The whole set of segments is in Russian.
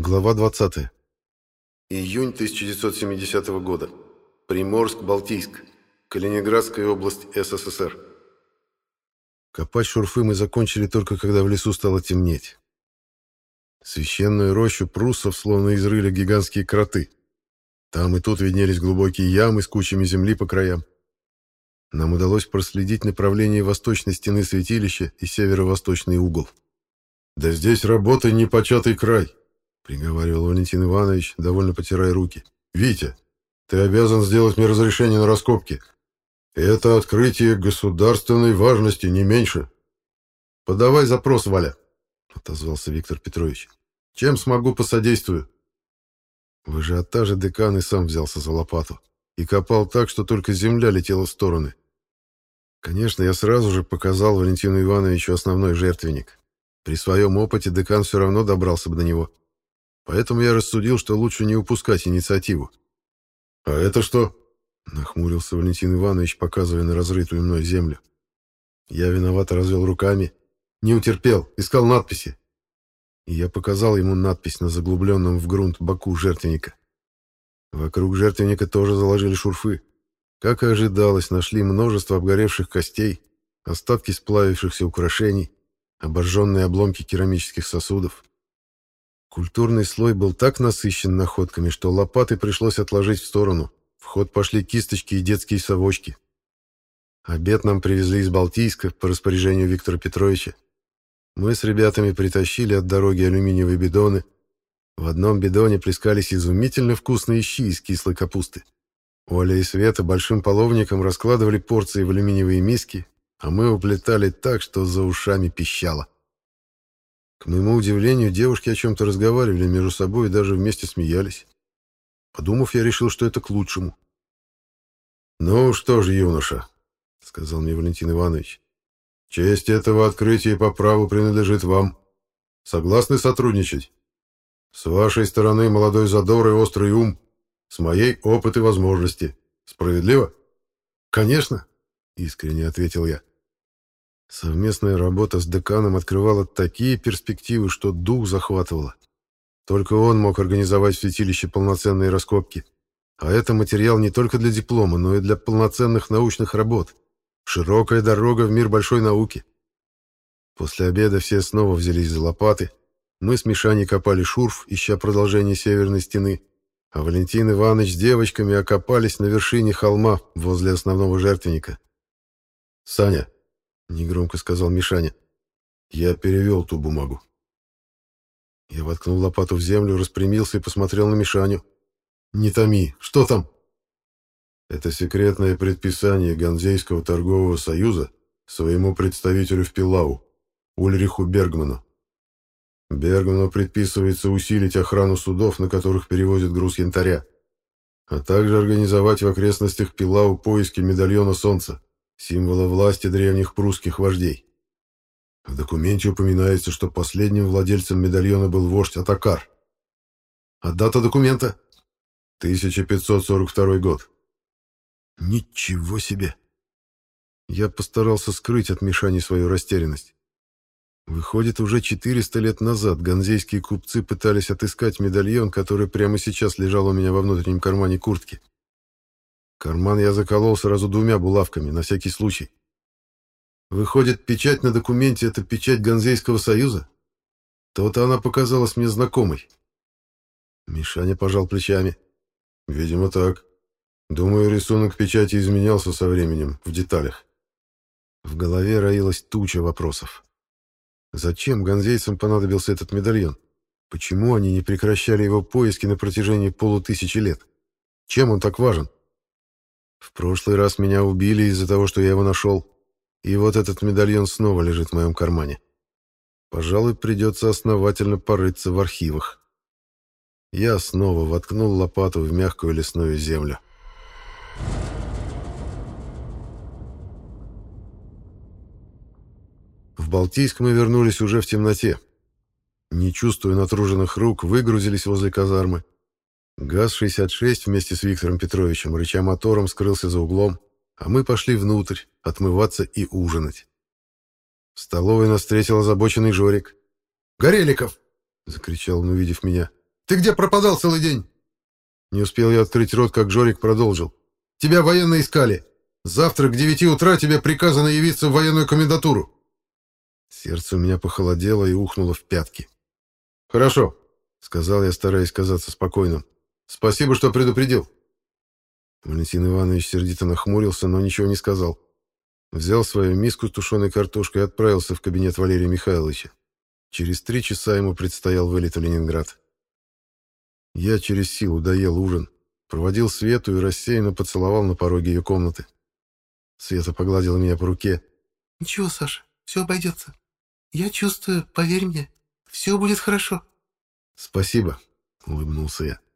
Глава 20. Июнь 1970 года. Приморск-Балтийск. Калининградская область СССР. Копать шурфы мы закончили только когда в лесу стало темнеть. Священную рощу пруссов словно изрыли гигантские кроты. Там и тут виднелись глубокие ямы с кучами земли по краям. Нам удалось проследить направление восточной стены святилища и северо-восточный угол. «Да здесь работа непочатый край», — приговаривал Валентин Иванович, довольно потирая руки. «Витя, ты обязан сделать мне разрешение на раскопки. Это открытие государственной важности, не меньше». «Подавай запрос, Валя», — отозвался Виктор Петрович. «Чем смогу, посодействую». В ажиотаже декан и сам взялся за лопату и копал так, что только земля летела в стороны. Конечно, я сразу же показал Валентину Ивановичу основной жертвенник. При своем опыте декан все равно добрался бы до него. Поэтому я рассудил, что лучше не упускать инициативу. «А это что?» — нахмурился Валентин Иванович, показывая на разрытую мной землю. Я виновато развел руками. Не утерпел, искал надписи. И я показал ему надпись на заглубленном в грунт боку жертвенника. Вокруг жертвенника тоже заложили шурфы. Как и ожидалось, нашли множество обгоревших костей, остатки сплавившихся украшений, обожженные обломки керамических сосудов. Культурный слой был так насыщен находками, что лопаты пришлось отложить в сторону. В ход пошли кисточки и детские совочки. Обед нам привезли из Балтийска по распоряжению Виктора Петровича. Мы с ребятами притащили от дороги алюминиевые бидоны, в одном бидоне плескались изумительно вкусные щи из кислой капусты. Оля и Света большим половником раскладывали порции в алюминиевые миски, а мы уплетали так, что за ушами пищало. К моему удивлению, девушки о чем-то разговаривали между собой и даже вместе смеялись. Подумав, я решил, что это к лучшему. «Ну что ж, юноша», — сказал мне Валентин Иванович, — «честь этого открытия по праву принадлежит вам. Согласны сотрудничать?» С вашей стороны молодой задор и острый ум, с моей опыт и возможности. Справедливо? Конечно, искренне ответил я. Совместная работа с деканом открывала такие перспективы, что дух захватывало. Только он мог организовать в святилище полноценные раскопки. А это материал не только для диплома, но и для полноценных научных работ. Широкая дорога в мир большой науки. После обеда все снова взялись за лопаты, мы с Мишаней копали шурф, ища продолжение северной стены, а Валентин Иванович с девочками окопались на вершине холма возле основного жертвенника. «Саня», — негромко сказал Мишаня, — «я перевел ту бумагу». Я воткнул лопату в землю, распрямился и посмотрел на Мишаню. «Не томи, что там?» Это секретное предписание Ганзейского торгового союза своему представителю в Пилау, Ульриху Бергману. Бергману предписывается усилить охрану судов, на которых перевозят груз янтаря, а также организовать в окрестностях Пилау поиски медальона солнца, символа власти древних прусских вождей. В документе упоминается, что последним владельцем медальона был вождь Атакар. А дата документа? 1542 год. Ничего себе! Я постарался скрыть от Мишани свою растерянность. Выходит, уже 400 лет назад ганзейские купцы пытались отыскать медальон, который прямо сейчас лежал у меня во внутреннем кармане куртки. Карман я заколол сразу двумя булавками, на всякий случай. Выходит, печать на документе — это печать Ганзейского союза? То-то она показалась мне знакомой. Мишаня пожал плечами. Видимо, так. Думаю, рисунок печати изменялся со временем, в деталях. В голове роилась туча вопросов. Зачем ганзейцам понадобился этот медальон? Почему они не прекращали его поиски на протяжении полутысячи лет? Чем он так важен? В прошлый раз меня убили из-за того, что я его нашел, и вот этот медальон снова лежит в моем кармане. Пожалуй, придется основательно порыться в архивах. Я снова воткнул лопату в мягкую лесную землю. В Балтийск мы вернулись уже в темноте. Не чувствуя натруженных рук, выгрузились возле казармы. ГАЗ-66 вместе с Виктором Петровичем, рыча мотором, скрылся за углом, а мы пошли внутрь, отмываться и ужинать. В столовой нас встретил озабоченный Жорик. «Гореликов!» — закричал он, увидев меня. Ты где пропадал целый день?» Не успел я открыть рот, как Жорик продолжил. «Тебя военные искали. Завтра к девяти утра тебе приказано явиться в военную комендатуру». Сердце у меня похолодело и ухнуло в пятки. «Хорошо», — сказал я, стараясь казаться спокойным. «Спасибо, что предупредил». Валентин Иванович сердито нахмурился, но ничего не сказал. Взял свою миску с тушеной картошкой и отправился в кабинет Валерия Михайловича. Через три часа ему предстоял вылет в Ленинград. Я через силу доел ужин, проводил Свету и рассеянно поцеловал на пороге ее комнаты. Света погладила меня по руке. «Ничего, Саша, все обойдется. Я чувствую, поверь мне, все будет хорошо». «Спасибо», — улыбнулся я.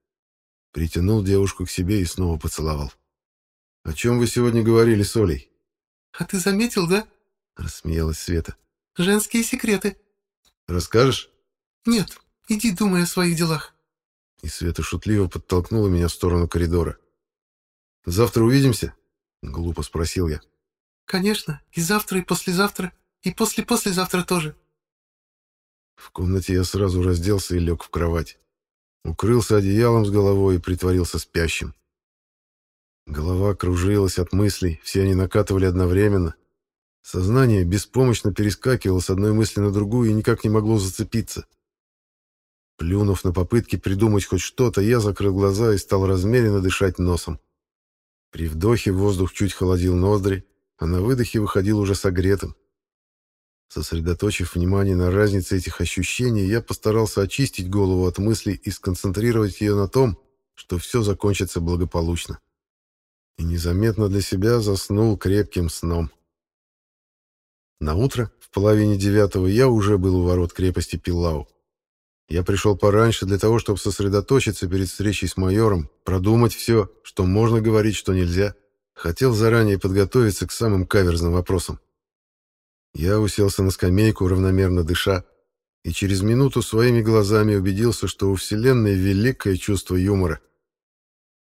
Притянул девушку к себе и снова поцеловал. «О чем вы сегодня говорили с Олей?» «А ты заметил, да?» — рассмеялась Света. «Женские секреты». «Расскажешь?» «Нет, иди думай о своих делах». И Света шутливо подтолкнула меня в сторону коридора. «Завтра увидимся?» — глупо спросил я. «Конечно, и завтра, и послезавтра, и после-послезавтра тоже». В комнате я сразу разделся и лег в кровать. Укрылся одеялом с головой и притворился спящим. Голова кружилась от мыслей, все они накатывали одновременно. Сознание беспомощно перескакивало с одной мысли на другую и никак не могло зацепиться. Плюнув на попытки придумать хоть что-то, я закрыл глаза и стал размеренно дышать носом. При вдохе воздух чуть холодил ноздри, а на выдохе выходил уже согретым. Сосредоточив внимание на разнице этих ощущений, я постарался очистить голову от мыслей и сконцентрировать ее на том, что все закончится благополучно и незаметно для себя заснул крепким сном. На утро, в половине девятого, я уже был у ворот крепости Пилау. Я пришел пораньше для того, чтобы сосредоточиться перед встречей с майором, продумать все, что можно говорить, что нельзя. Хотел заранее подготовиться к самым каверзным вопросам. Я уселся на скамейку, равномерно дыша, и через минуту своими глазами убедился, что у Вселенной великое чувство юмора —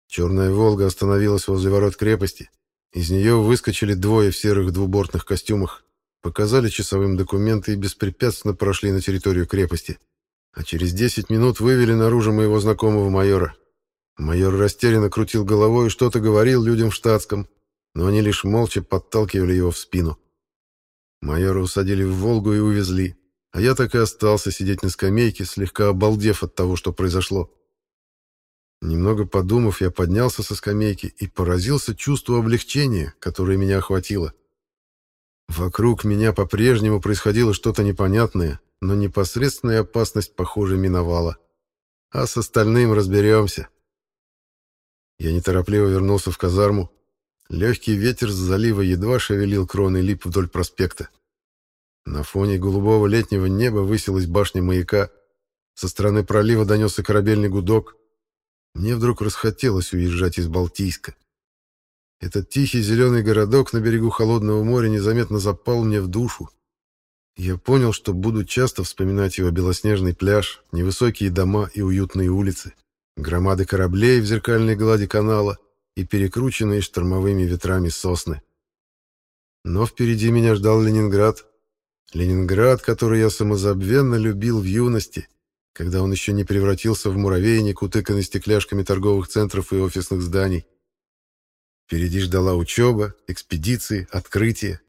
Черная «Волга» остановилась возле ворот крепости. Из нее выскочили двое в серых двубортных костюмах, показали часовым документы и беспрепятственно прошли на территорию крепости. А через 10 минут вывели наружу моего знакомого майора. Майор растерянно крутил головой и что-то говорил людям в штатском, но они лишь молча подталкивали его в спину. Майора усадили в «Волгу» и увезли, а я так и остался сидеть на скамейке, слегка обалдев от того, что произошло. Немного подумав, я поднялся со скамейки и поразился чувству облегчения, которое меня охватило. Вокруг меня по-прежнему происходило что-то непонятное, но непосредственная опасность, похоже, миновала. А с остальным разберемся. Я неторопливо вернулся в казарму. Легкий ветер с залива едва шевелил кроны лип вдоль проспекта. На фоне голубого летнего неба высилась башня маяка. Со стороны пролива донесся корабельный гудок. Мне вдруг расхотелось уезжать из Балтийска. Этот тихий зеленый городок на берегу холодного моря незаметно запал мне в душу. Я понял, что буду часто вспоминать его белоснежный пляж, невысокие дома и уютные улицы, громады кораблей в зеркальной глади канала и перекрученные штормовыми ветрами сосны. Но впереди меня ждал Ленинград. Ленинград, который я самозабвенно любил в юности когда он еще не превратился в муравейник, утыканный стекляшками торговых центров и офисных зданий. Впереди ждала учеба, экспедиции, открытия,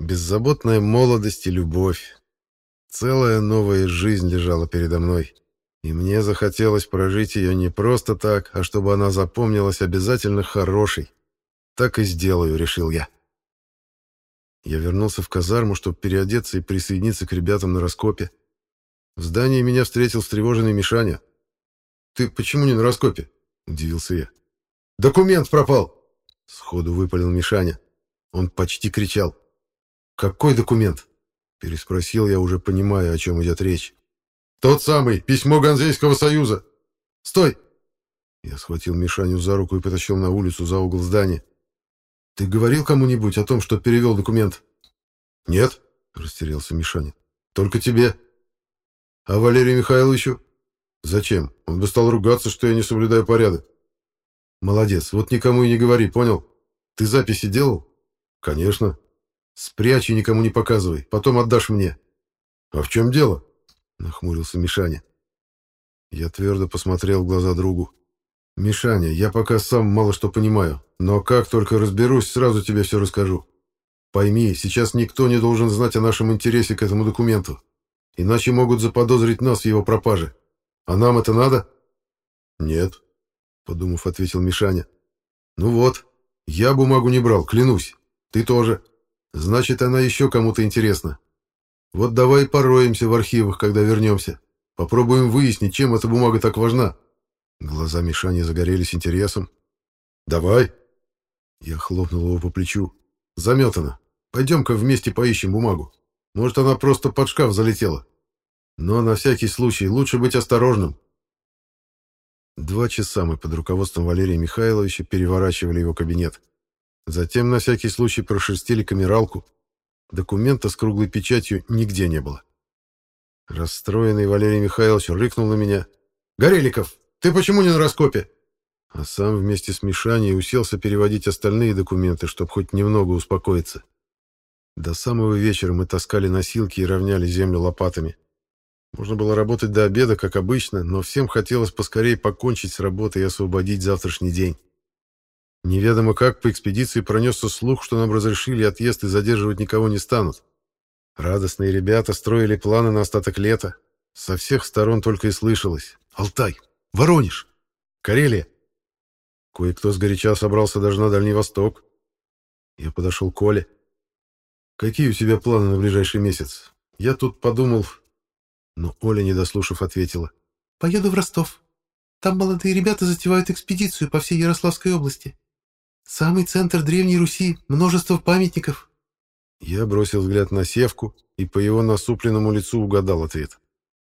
беззаботная молодость и любовь. Целая новая жизнь лежала передо мной, и мне захотелось прожить ее не просто так, а чтобы она запомнилась обязательно хорошей. Так и сделаю, решил я. Я вернулся в казарму, чтобы переодеться и присоединиться к ребятам на раскопе. В здании меня встретил встревоженный Мишаня. «Ты почему не на раскопе?» — удивился я. «Документ пропал!» — сходу выпалил Мишаня. Он почти кричал. «Какой документ?» — переспросил я, уже понимая, о чем идет речь. «Тот самый, письмо Ганзейского союза! Стой!» Я схватил Мишаню за руку и потащил на улицу за угол здания. «Ты говорил кому-нибудь о том, что перевел документ?» «Нет», — растерялся Мишаня. «Только тебе». А Валерию Михайловичу? Зачем? Он бы стал ругаться, что я не соблюдаю порядок. Молодец, вот никому и не говори, понял? Ты записи делал? Конечно. Спрячь и никому не показывай, потом отдашь мне. А в чем дело? Нахмурился Мишаня. Я твердо посмотрел в глаза другу. «Мишаня, я пока сам мало что понимаю, но как только разберусь, сразу тебе все расскажу. Пойми, сейчас никто не должен знать о нашем интересе к этому документу, иначе могут заподозрить нас в его пропаже. А нам это надо?» «Нет», — подумав, ответил Мишаня. «Ну вот, я бумагу не брал, клянусь. Ты тоже. Значит, она еще кому-то интересна. Вот давай пороемся в архивах, когда вернемся. Попробуем выяснить, чем эта бумага так важна». Глаза Мишани загорелись интересом. «Давай!» Я хлопнул его по плечу. «Заметано. Пойдем-ка вместе поищем бумагу. Может, она просто под шкаф залетела. Но на всякий случай лучше быть осторожным». Два часа мы под руководством Валерия Михайловича переворачивали его кабинет. Затем на всякий случай прошерстили камералку. Документа с круглой печатью нигде не было. Расстроенный Валерий Михайлович рыкнул на меня. «Гореликов, ты почему не на раскопе?» А сам вместе с Мишаней уселся переводить остальные документы, чтобы хоть немного успокоиться. До самого вечера мы таскали носилки и равняли землю лопатами. Можно было работать до обеда, как обычно, но всем хотелось поскорее покончить с работой и освободить завтрашний день. Неведомо как по экспедиции пронесся слух, что нам разрешили отъезд и задерживать никого не станут. Радостные ребята строили планы на остаток лета. Со всех сторон только и слышалось. «Алтай! Воронеж! Карелия!» Кое-кто сгоряча собрался даже на Дальний Восток. Я подошел к Коле. «Какие у тебя планы на ближайший месяц? Я тут подумал...» Но Оля, не дослушав, ответила. «Поеду в Ростов. Там молодые ребята затевают экспедицию по всей Ярославской области. Самый центр Древней Руси, множество памятников». Я бросил взгляд на Севку и по его насупленному лицу угадал ответ.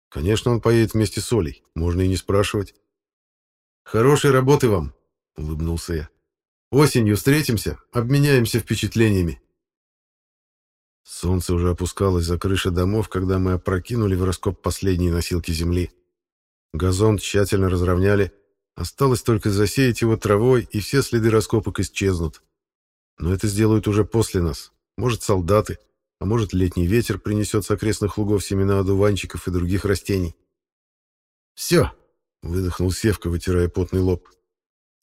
Конечно, он поедет вместе с Олей, можно и не спрашивать. «Хорошей работы вам!» — улыбнулся я. «Осенью встретимся, обменяемся впечатлениями». Солнце уже опускалось за крыши домов, когда мы опрокинули в раскоп последние носилки земли. Газон тщательно разровняли, осталось только засеять его травой, и все следы раскопок исчезнут. Но это сделают уже после нас, может, солдаты, а может, летний ветер принесет с окрестных лугов семена одуванчиков и других растений. «Все!» — выдохнул Севка, вытирая потный лоб.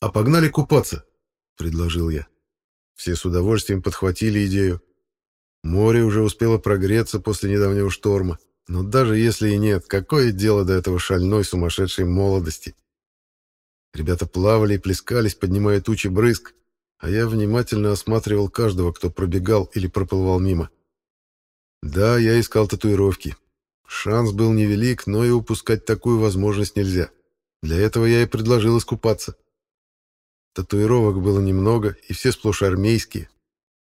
«А погнали купаться!» — предложил я. Все с удовольствием подхватили идею. Море уже успело прогреться после недавнего шторма, но даже если и нет, какое дело до этого шальной сумасшедшей молодости? Ребята плавали и плескались, поднимая тучи брызг, а я внимательно осматривал каждого, кто пробегал или проплывал мимо. Да, я искал татуировки. Шанс был невелик, но и упускать такую возможность нельзя. Для этого я и предложил искупаться. Татуировок было немного, и все сплошь армейские.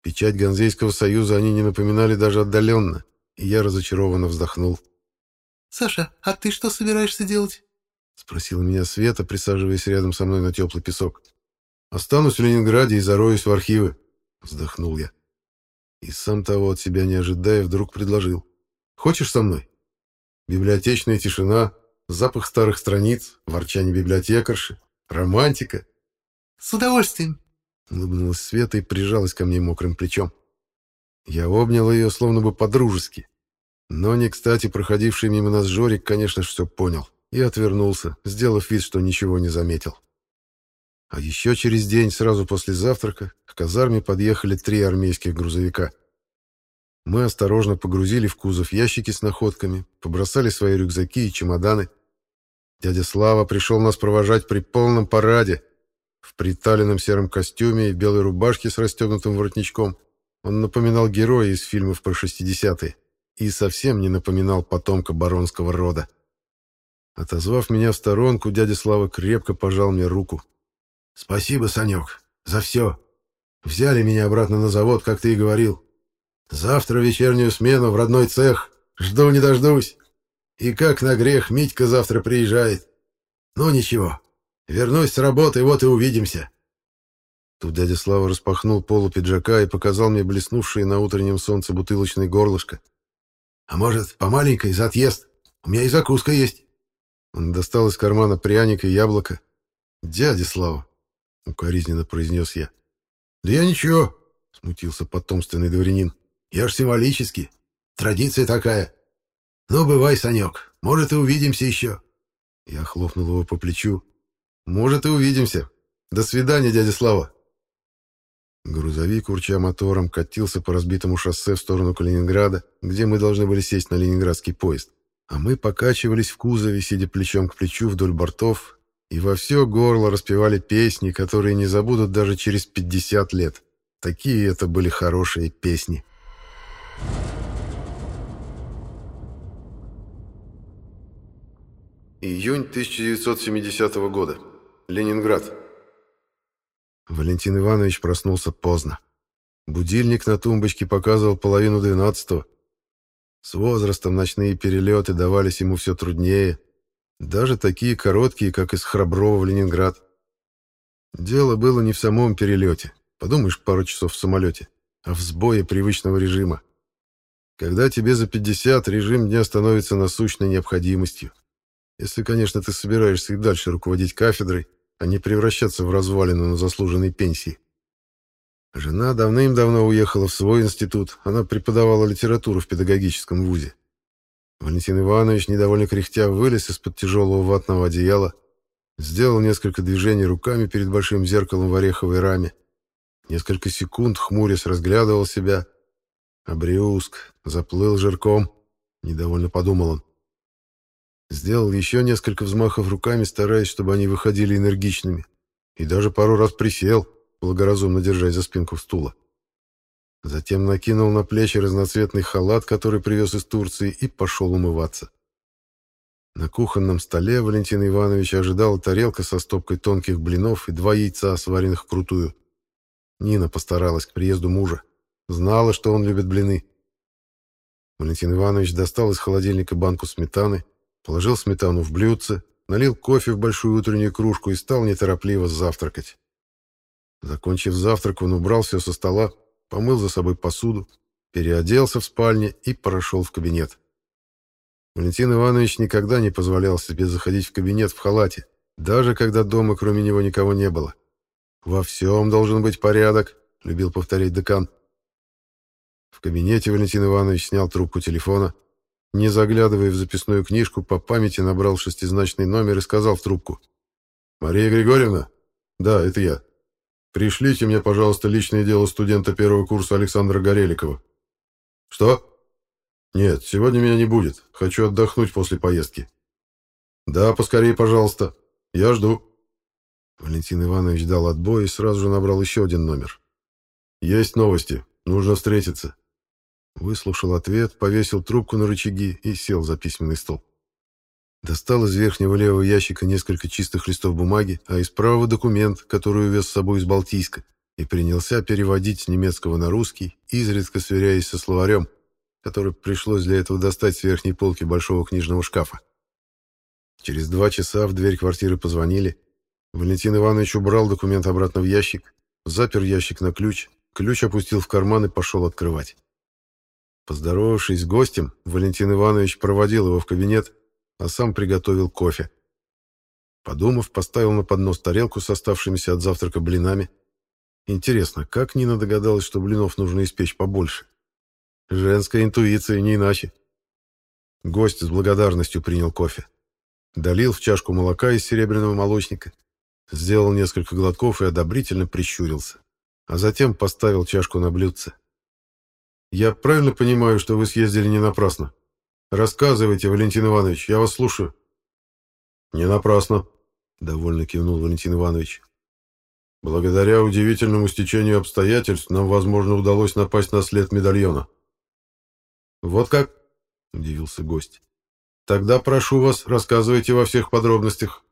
Печать Ганзейского союза они не напоминали даже отдаленно, и я разочарованно вздохнул. «Саша, а ты что собираешься делать?» — спросила меня Света, присаживаясь рядом со мной на теплый песок. Останусь в Ленинграде и зароюсь в архивы, вздохнул я. И сам того от себя не ожидая, вдруг предложил. Хочешь со мной? Библиотечная тишина, запах старых страниц, ворчание библиотекарши, романтика. С удовольствием, улыбнулась Света и прижалась ко мне мокрым плечом. Я обнял ее словно бы по-дружески. Но не кстати проходивший мимо нас Жорик, конечно, все понял и отвернулся, сделав вид, что ничего не заметил. А еще через день, сразу после завтрака, к казарме подъехали три армейских грузовика. Мы осторожно погрузили в кузов ящики с находками, побросали свои рюкзаки и чемоданы. Дядя Слава пришел нас провожать при полном параде. В приталенном сером костюме и белой рубашке с расстегнутым воротничком он напоминал героя из фильмов про 60-е и совсем не напоминал потомка баронского рода. Отозвав меня в сторонку, дядя Слава крепко пожал мне руку. «Спасибо, Санек, за все. Взяли меня обратно на завод, как ты и говорил. Завтра вечернюю смену в родной цех. Жду не дождусь. И как на грех Митька завтра приезжает. Ну ничего, вернусь с работы, вот и увидимся». Тут дядя Слава распахнул полу пиджака и показал мне блеснувшие на утреннем солнце бутылочное горлышко. «А может, по маленькой за отъезд? У меня и закуска есть». Он достал из кармана пряник и яблоко. «Дядя Слава, — укоризненно произнес я. «Да я ничего», — смутился потомственный дворянин. «Я ж символически. Традиция такая. Ну, бывай, Санек, может, и увидимся еще». Я хлопнул его по плечу. «Может, и увидимся. До свидания, дядя Слава». Грузовик, урча мотором, катился по разбитому шоссе в сторону Калининграда, где мы должны были сесть на ленинградский поезд. А мы покачивались в кузове, сидя плечом к плечу вдоль бортов, и во все горло распевали песни, которые не забудут даже через 50 лет. Такие это были хорошие песни. Июнь 1970 года. Ленинград. Валентин Иванович проснулся поздно. Будильник на тумбочке показывал половину двенадцатого. С возрастом ночные перелеты давались ему все труднее, даже такие короткие, как из Храброва в Ленинград. Дело было не в самом перелете, подумаешь, пару часов в самолете, а в сбое привычного режима. Когда тебе за 50, режим дня становится насущной необходимостью. Если, конечно, ты собираешься и дальше руководить кафедрой, а не превращаться в развалину на заслуженной пенсии. Жена давным-давно уехала в свой институт, она преподавала литературу в педагогическом вузе. Валентин Иванович, недовольно кряхтя, вылез из-под тяжелого ватного одеяла, сделал несколько движений руками перед большим зеркалом в ореховой раме, несколько секунд, хмурясь, разглядывал себя. Обрюзг, заплыл жирком, недовольно подумал он. Сделал еще несколько взмахов руками, стараясь, чтобы они выходили энергичными. И даже пару раз присел, благоразумно держась за спинку стула. Затем накинул на плечи разноцветный халат, который привез из Турции, и пошел умываться. На кухонном столе Валентин Иванович ожидала тарелка со стопкой тонких блинов и два яйца, сваренных вкрутую. Нина постаралась к приезду мужа. Знала, что он любит блины. Валентин Иванович достал из холодильника банку сметаны, Положил сметану в блюдце, налил кофе в большую утреннюю кружку и стал неторопливо завтракать. Закончив завтрак, он убрал все со стола, помыл за собой посуду, переоделся в спальне и прошел в кабинет. Валентин Иванович никогда не позволял себе заходить в кабинет в халате, даже когда дома кроме него никого не было. «Во всем должен быть порядок», — любил повторять декан. В кабинете Валентин Иванович снял трубку телефона, не заглядывая в записную книжку, по памяти набрал шестизначный номер и сказал в трубку. «Мария Григорьевна? Да, это я. Пришлите мне, пожалуйста, личное дело студента первого курса Александра Гореликова». «Что?» «Нет, сегодня меня не будет. Хочу отдохнуть после поездки». «Да, поскорее, пожалуйста. Я жду». Валентин Иванович дал отбой и сразу же набрал еще один номер. «Есть новости. Нужно встретиться». Выслушал ответ, повесил трубку на рычаги и сел за письменный стол. Достал из верхнего левого ящика несколько чистых листов бумаги, а из правого документ, который увез с собой из Балтийска, и принялся переводить с немецкого на русский, изредка сверяясь со словарем, который пришлось для этого достать с верхней полки большого книжного шкафа. Через два часа в дверь квартиры позвонили. Валентин Иванович убрал документ обратно в ящик, запер ящик на ключ, ключ опустил в карман и пошел открывать. Поздоровавшись с гостем, Валентин Иванович проводил его в кабинет, а сам приготовил кофе. Подумав, поставил на поднос тарелку с оставшимися от завтрака блинами. Интересно, как Нина догадалась, что блинов нужно испечь побольше? Женская интуиция, не иначе. Гость с благодарностью принял кофе. Долил в чашку молока из серебряного молочника, сделал несколько глотков и одобрительно прищурился. А затем поставил чашку на блюдце. Я правильно понимаю, что вы съездили не напрасно? Рассказывайте, Валентин Иванович, я вас слушаю. Не напрасно, довольно кивнул Валентин Иванович. Благодаря удивительному стечению обстоятельств нам, возможно, удалось напасть на след медальона. Вот как? удивился гость. Тогда прошу вас, рассказывайте во всех подробностях.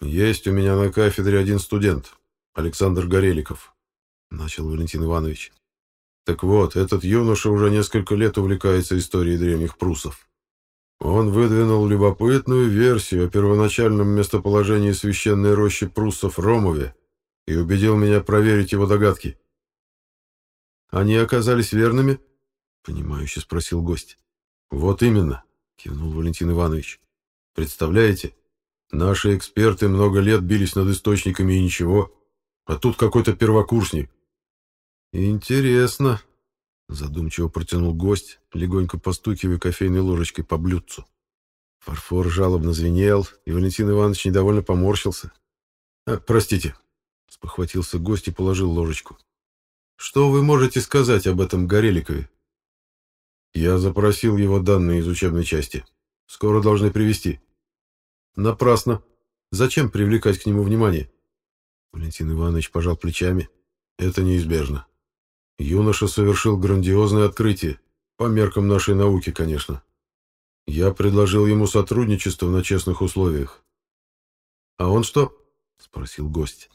Есть у меня на кафедре один студент, Александр Гореликов, начал Валентин Иванович. Так вот, этот юноша уже несколько лет увлекается историей древних прусов. Он выдвинул любопытную версию о первоначальном местоположении священной рощи пруссов Ромове и убедил меня проверить его догадки. «Они оказались верными?» — понимающе спросил гость. «Вот именно», — кивнул Валентин Иванович. «Представляете, наши эксперты много лет бились над источниками и ничего, а тут какой-то первокурсник, «Интересно», — задумчиво протянул гость, легонько постукивая кофейной ложечкой по блюдцу. Фарфор жалобно звенел, и Валентин Иванович недовольно поморщился. «А, «Простите», — спохватился гость и положил ложечку. «Что вы можете сказать об этом Гореликове?» «Я запросил его данные из учебной части. Скоро должны привести. «Напрасно. Зачем привлекать к нему внимание?» Валентин Иванович пожал плечами. «Это неизбежно. Юноша совершил грандиозное открытие, по меркам нашей науки, конечно. Я предложил ему сотрудничество на честных условиях. «А он что?» — спросил гость.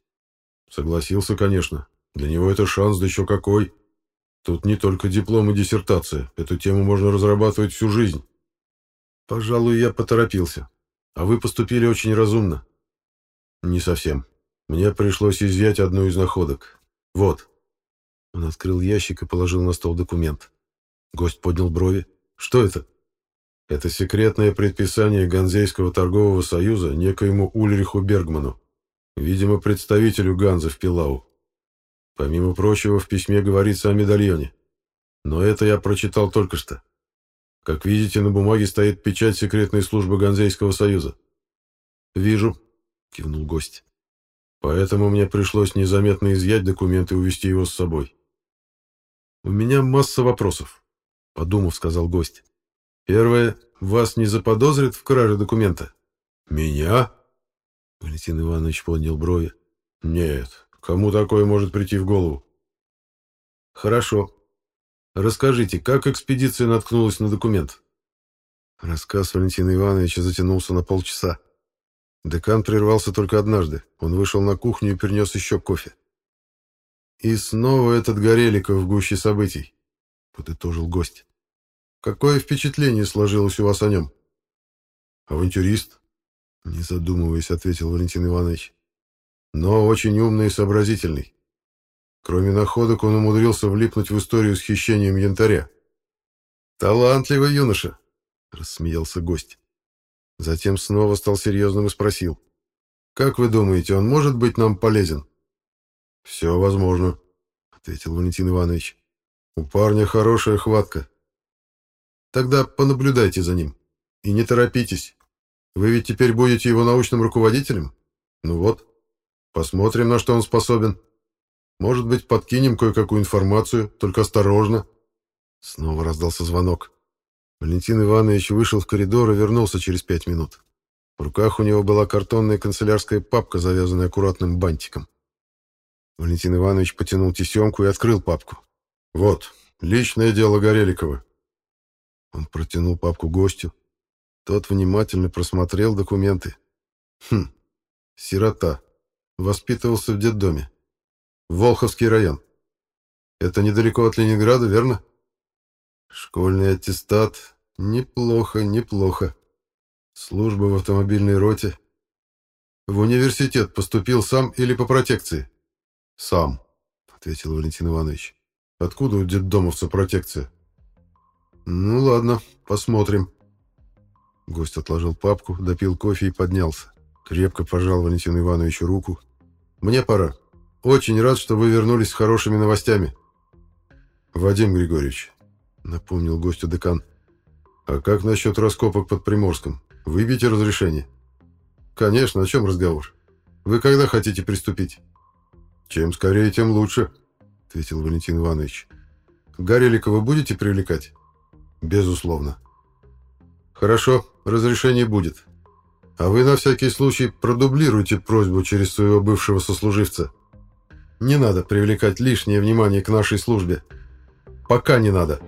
Согласился, конечно. Для него это шанс, да еще какой. Тут не только диплом и диссертация. Эту тему можно разрабатывать всю жизнь. Пожалуй, я поторопился. А вы поступили очень разумно. Не совсем. Мне пришлось изъять одну из находок. Вот. Он открыл ящик и положил на стол документ. Гость поднял брови. Что это? Это секретное предписание Ганзейского торгового союза некоему Ульриху Бергману, видимо, представителю Ганзы в Пилау. Помимо прочего, в письме говорится о медальоне. Но это я прочитал только что. Как видите, на бумаге стоит печать секретной службы Ганзейского союза. «Вижу», — кивнул гость. «Поэтому мне пришлось незаметно изъять документ и увезти его с собой. «У меня масса вопросов», — подумав, сказал гость. «Первое. Вас не заподозрят в краже документа?» «Меня?» Валентин Иванович поднял брови. «Нет. Кому такое может прийти в голову?» «Хорошо. Расскажите, как экспедиция наткнулась на документ?» Рассказ Валентина Ивановича затянулся на полчаса. Декан прервался только однажды. Он вышел на кухню и принес еще кофе. «И снова этот Гореликов в гуще событий», — подытожил гость. «Какое впечатление сложилось у вас о нем?» «Авантюрист», — не задумываясь, ответил Валентин Иванович. «Но очень умный и сообразительный. Кроме находок, он умудрился влипнуть в историю с хищением янтаря». «Талантливый юноша», — рассмеялся гость. Затем снова стал серьезным и спросил. «Как вы думаете, он может быть нам полезен?» «Все возможно», — ответил Валентин Иванович. «У парня хорошая хватка». «Тогда понаблюдайте за ним. И не торопитесь. Вы ведь теперь будете его научным руководителем? Ну вот, посмотрим, на что он способен. Может быть, подкинем кое-какую информацию, только осторожно». Снова раздался звонок. Валентин Иванович вышел в коридор и вернулся через пять минут. В руках у него была картонная канцелярская папка, завязанная аккуратным бантиком. Валентин Иванович потянул тесемку и открыл папку. «Вот, личное дело Гореликова». Он протянул папку гостю. Тот внимательно просмотрел документы. «Хм, сирота. Воспитывался в детдоме. Волховский район. Это недалеко от Ленинграда, верно?» «Школьный аттестат. Неплохо, неплохо. Служба в автомобильной роте. В университет поступил сам или по протекции?» «Сам», — ответил Валентин Иванович. «Откуда у детдомовца протекция?» «Ну ладно, посмотрим». Гость отложил папку, допил кофе и поднялся. Крепко пожал Валентину Ивановичу руку. «Мне пора. Очень рад, что вы вернулись с хорошими новостями». «Вадим Григорьевич», — напомнил гостю декан. «А как насчет раскопок под Приморском? Выбейте разрешение». «Конечно, о чем разговор? Вы когда хотите приступить?» «Чем скорее, тем лучше», — ответил Валентин Иванович. «Горелика вы будете привлекать?» «Безусловно». «Хорошо, разрешение будет. А вы на всякий случай продублируйте просьбу через своего бывшего сослуживца. Не надо привлекать лишнее внимание к нашей службе. Пока не надо».